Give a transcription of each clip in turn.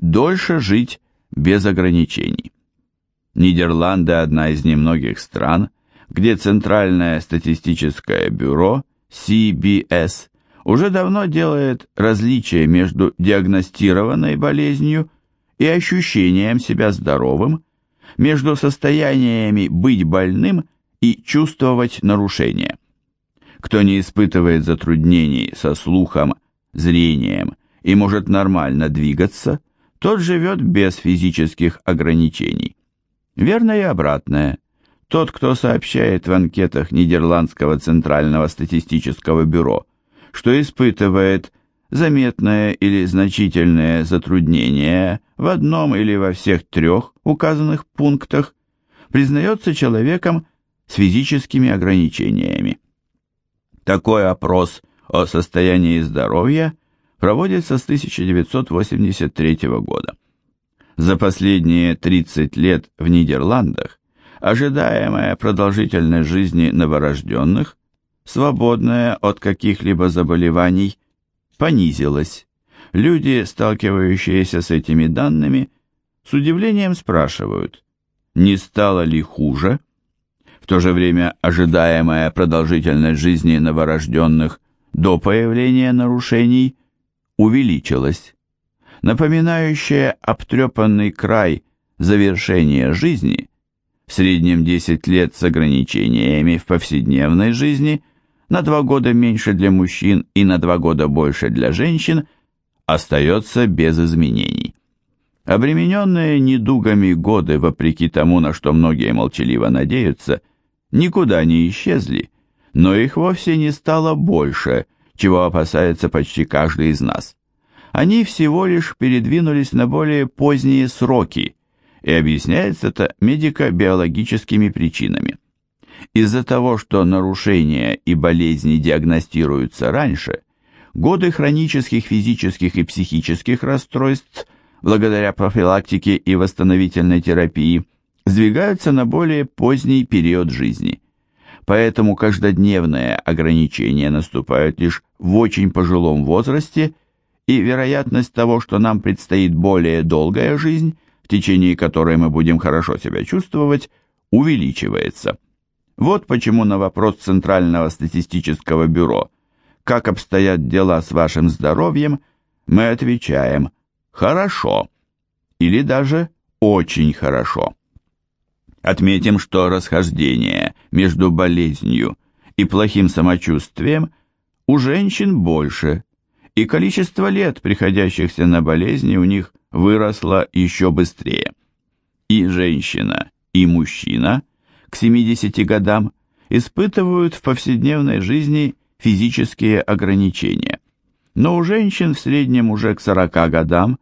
дольше жить без ограничений. Нидерланды – одна из немногих стран, где Центральное статистическое бюро CBS уже давно делает различие между диагностированной болезнью и ощущением себя здоровым, между состояниями быть больным и чувствовать нарушения. Кто не испытывает затруднений со слухом, зрением и может нормально двигаться, тот живет без физических ограничений. Верно и обратное. Тот, кто сообщает в анкетах Нидерландского Центрального статистического бюро, что испытывает заметное или значительное затруднение в одном или во всех трех указанных пунктах, признается человеком с физическими ограничениями. Такой опрос о состоянии здоровья проводится с 1983 года. За последние 30 лет в Нидерландах ожидаемая продолжительность жизни новорожденных, свободная от каких-либо заболеваний, понизилась. Люди, сталкивающиеся с этими данными, с удивлением спрашивают, не стало ли хуже? В то же время ожидаемая продолжительность жизни новорожденных до появления нарушений увеличилась. Напоминающая обтрепанный край завершения жизни, в среднем 10 лет с ограничениями в повседневной жизни, на 2 года меньше для мужчин и на 2 года больше для женщин, остается без изменений. Обремененные недугами годы, вопреки тому, на что многие молчаливо надеются, никуда не исчезли, но их вовсе не стало больше, чего опасается почти каждый из нас. Они всего лишь передвинулись на более поздние сроки, и объясняется это медико-биологическими причинами. Из-за того, что нарушения и болезни диагностируются раньше, годы хронических физических и психических расстройств – благодаря профилактике и восстановительной терапии, сдвигаются на более поздний период жизни. Поэтому каждодневные ограничения наступают лишь в очень пожилом возрасте, и вероятность того, что нам предстоит более долгая жизнь, в течение которой мы будем хорошо себя чувствовать, увеличивается. Вот почему на вопрос Центрального статистического бюро «Как обстоят дела с вашим здоровьем?» мы отвечаем – хорошо или даже очень хорошо. Отметим, что расхождение между болезнью и плохим самочувствием у женщин больше, и количество лет, приходящихся на болезни, у них выросло еще быстрее. И женщина, и мужчина к 70 годам испытывают в повседневной жизни физические ограничения. Но у женщин в среднем уже к 40 годам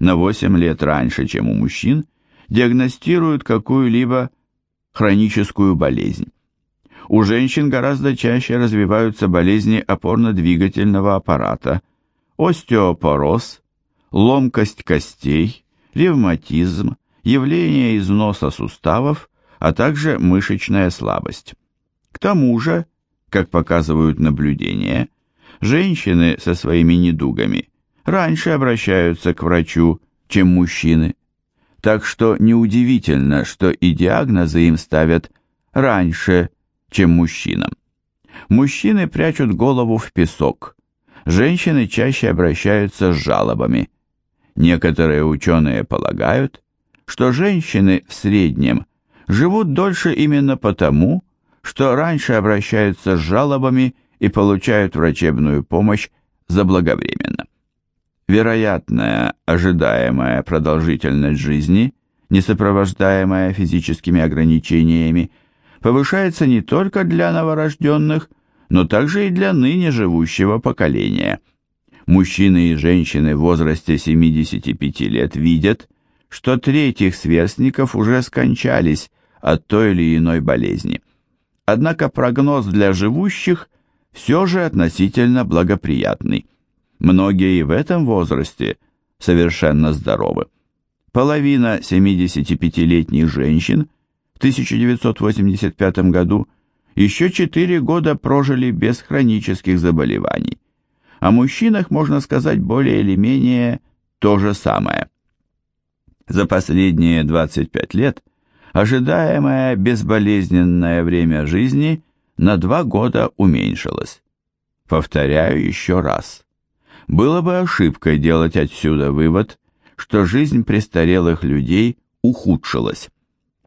на 8 лет раньше, чем у мужчин, диагностируют какую-либо хроническую болезнь. У женщин гораздо чаще развиваются болезни опорно-двигательного аппарата, остеопороз, ломкость костей, ревматизм, явление износа суставов, а также мышечная слабость. К тому же, как показывают наблюдения, женщины со своими недугами раньше обращаются к врачу, чем мужчины. Так что неудивительно, что и диагнозы им ставят раньше, чем мужчинам. Мужчины прячут голову в песок, женщины чаще обращаются с жалобами. Некоторые ученые полагают, что женщины в среднем живут дольше именно потому, что раньше обращаются с жалобами и получают врачебную помощь заблаговременно. Вероятная ожидаемая продолжительность жизни, не сопровождаемая физическими ограничениями, повышается не только для новорожденных, но также и для ныне живущего поколения. Мужчины и женщины в возрасте 75 лет видят, что треть их сверстников уже скончались от той или иной болезни. Однако прогноз для живущих все же относительно благоприятный. Многие и в этом возрасте совершенно здоровы. Половина 75-летних женщин в 1985 году еще 4 года прожили без хронических заболеваний. О мужчинах можно сказать более или менее то же самое. За последние 25 лет ожидаемое безболезненное время жизни на два года уменьшилось. Повторяю еще раз. Было бы ошибкой делать отсюда вывод, что жизнь престарелых людей ухудшилась.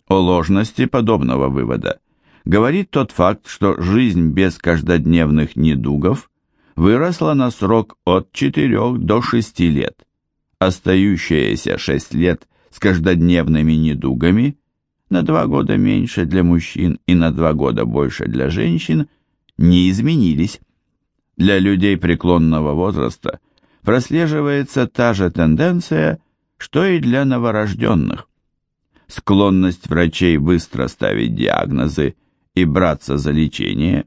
О ложности подобного вывода говорит тот факт, что жизнь без каждодневных недугов выросла на срок от 4 до 6 лет. Остающиеся 6 лет с каждодневными недугами на 2 года меньше для мужчин и на 2 года больше для женщин не изменились. Для людей преклонного возраста прослеживается та же тенденция, что и для новорожденных. Склонность врачей быстро ставить диагнозы и браться за лечение,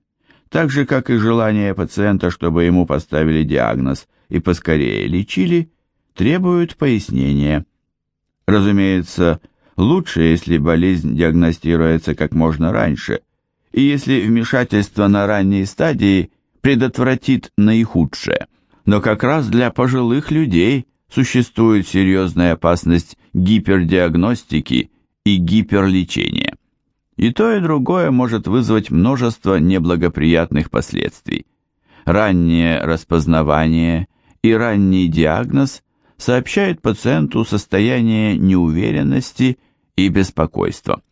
так же, как и желание пациента, чтобы ему поставили диагноз и поскорее лечили, требуют пояснения. Разумеется, лучше, если болезнь диагностируется как можно раньше, и если вмешательство на ранней стадии предотвратит наихудшее. Но как раз для пожилых людей существует серьезная опасность гипердиагностики и гиперлечения. И то, и другое может вызвать множество неблагоприятных последствий. Раннее распознавание и ранний диагноз сообщают пациенту состояние неуверенности и беспокойства.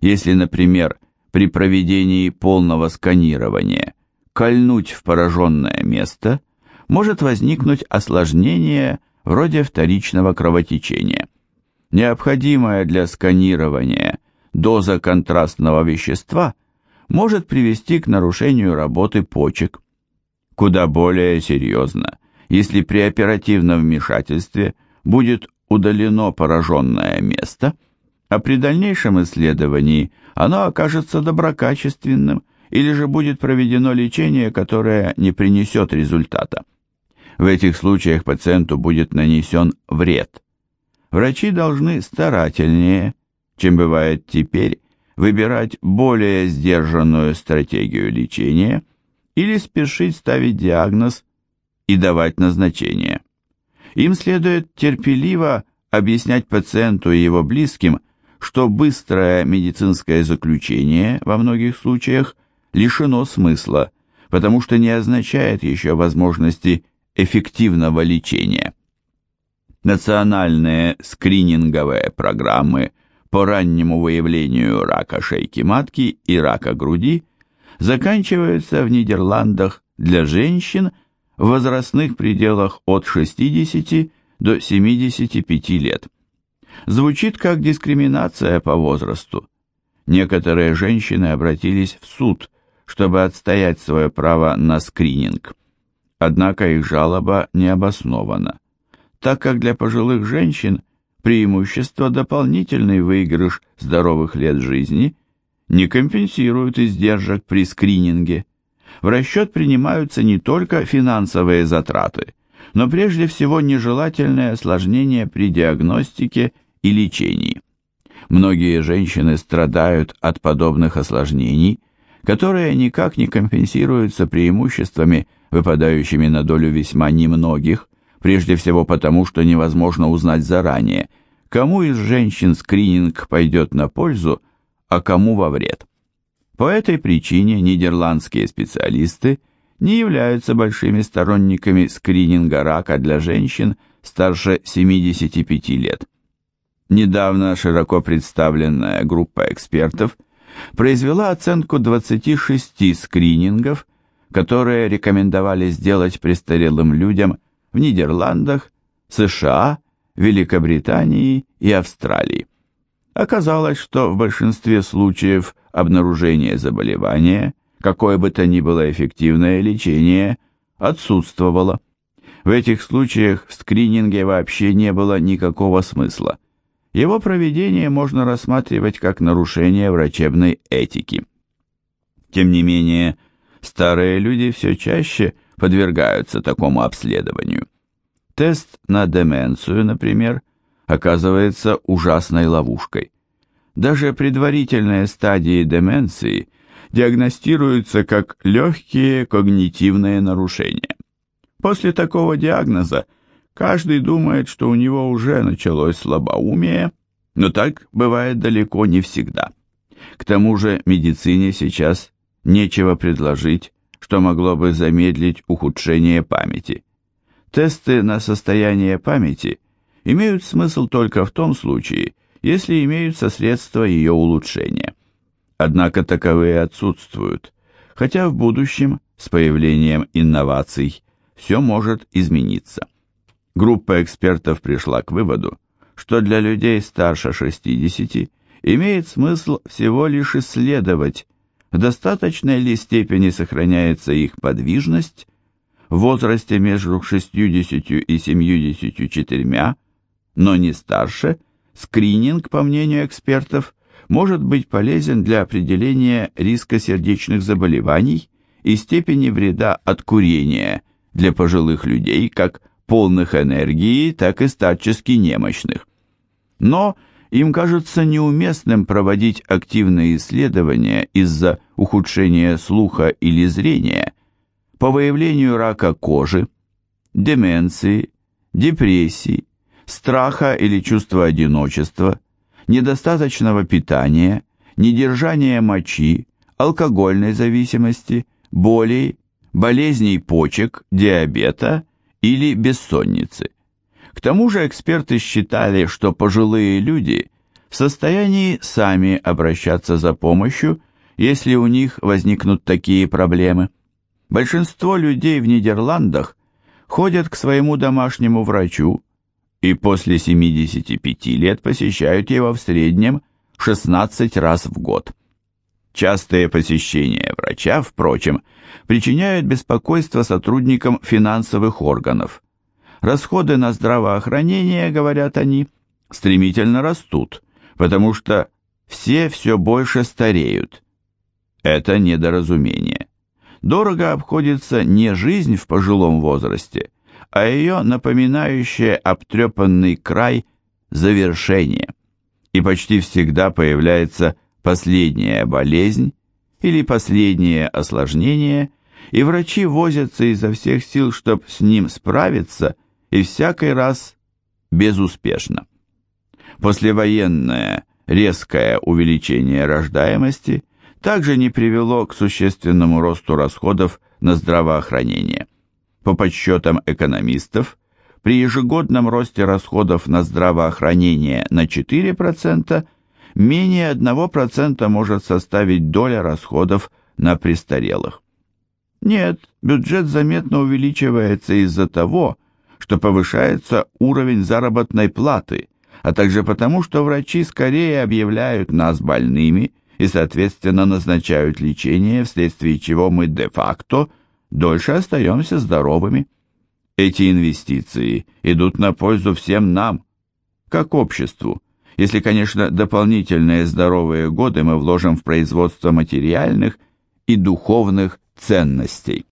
Если, например, при проведении полного сканирования кольнуть в пораженное место, может возникнуть осложнение вроде вторичного кровотечения. Необходимая для сканирования доза контрастного вещества может привести к нарушению работы почек. Куда более серьезно, если при оперативном вмешательстве будет удалено пораженное место, а при дальнейшем исследовании оно окажется доброкачественным или же будет проведено лечение, которое не принесет результата. В этих случаях пациенту будет нанесен вред. Врачи должны старательнее, чем бывает теперь, выбирать более сдержанную стратегию лечения или спешить ставить диагноз и давать назначение. Им следует терпеливо объяснять пациенту и его близким, что быстрое медицинское заключение во многих случаях лишено смысла, потому что не означает еще возможности эффективного лечения. Национальные скрининговые программы по раннему выявлению рака шейки матки и рака груди заканчиваются в Нидерландах для женщин в возрастных пределах от 60 до 75 лет. Звучит как дискриминация по возрасту. Некоторые женщины обратились в суд, чтобы отстоять свое право на скрининг. Однако их жалоба не обоснована, так как для пожилых женщин преимущество дополнительный выигрыш здоровых лет жизни не компенсирует издержек при скрининге. В расчет принимаются не только финансовые затраты, но прежде всего нежелательные осложнения при диагностике и лечении. Многие женщины страдают от подобных осложнений, которые никак не компенсируются преимуществами выпадающими на долю весьма немногих, прежде всего потому, что невозможно узнать заранее, кому из женщин скрининг пойдет на пользу, а кому во вред. По этой причине нидерландские специалисты не являются большими сторонниками скрининга рака для женщин старше 75 лет. Недавно широко представленная группа экспертов произвела оценку 26 скринингов которые рекомендовали сделать престарелым людям в Нидерландах, США, Великобритании и Австралии. Оказалось, что в большинстве случаев обнаружение заболевания, какое бы то ни было эффективное лечение, отсутствовало. В этих случаях в скрининге вообще не было никакого смысла. Его проведение можно рассматривать как нарушение врачебной этики. Тем не менее, старые люди все чаще подвергаются такому обследованию. Тест на деменцию, например, оказывается ужасной ловушкой. Даже предварительные стадии деменции диагностируются как легкие когнитивные нарушения. После такого диагноза Каждый думает, что у него уже началось слабоумие, но так бывает далеко не всегда. К тому же медицине сейчас нечего предложить, что могло бы замедлить ухудшение памяти. Тесты на состояние памяти имеют смысл только в том случае, если имеются средства ее улучшения. Однако таковые отсутствуют, хотя в будущем с появлением инноваций все может измениться. Группа экспертов пришла к выводу, что для людей старше 60 имеет смысл всего лишь исследовать, в достаточной ли степени сохраняется их подвижность в возрасте между 60 и 74, но не старше, скрининг, по мнению экспертов, может быть полезен для определения риска сердечных заболеваний и степени вреда от курения для пожилых людей, как полных энергии, так и старчески немощных. Но им кажется неуместным проводить активные исследования из-за ухудшения слуха или зрения по выявлению рака кожи, деменции, депрессии, страха или чувства одиночества, недостаточного питания, недержания мочи, алкогольной зависимости, болей, болезней почек, диабета или бессонницы. К тому же эксперты считали, что пожилые люди в состоянии сами обращаться за помощью, если у них возникнут такие проблемы. Большинство людей в Нидерландах ходят к своему домашнему врачу, и после 75 лет посещают его в среднем 16 раз в год. Частые посещения врача, впрочем, причиняют беспокойство сотрудникам финансовых органов. Расходы на здравоохранение, говорят они, стремительно растут, потому что все все больше стареют. Это недоразумение. Дорого обходится не жизнь в пожилом возрасте, а ее напоминающее обтрепанный край завершение. И почти всегда появляется последняя болезнь или последнее осложнение, и врачи возятся изо всех сил, чтобы с ним справиться, и всякий раз безуспешно. Послевоенное резкое увеличение рождаемости также не привело к существенному росту расходов на здравоохранение. По подсчетам экономистов, при ежегодном росте расходов на здравоохранение на 4%, менее 1% может составить доля расходов на престарелых. Нет, бюджет заметно увеличивается из-за того, что повышается уровень заработной платы, а также потому, что врачи скорее объявляют нас больными и, соответственно, назначают лечение, вследствие чего мы де-факто – дольше остаемся здоровыми. Эти инвестиции идут на пользу всем нам, как обществу, если, конечно, дополнительные здоровые годы мы вложим в производство материальных и духовных ценностей.